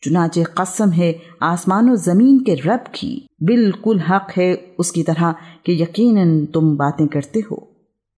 چنانچہ قسم ہے، آسمان و زمین کے رب کی۔ بالکل حق ہے اس کی طرح کہ یقیناً تم باتیں کرتے ہو۔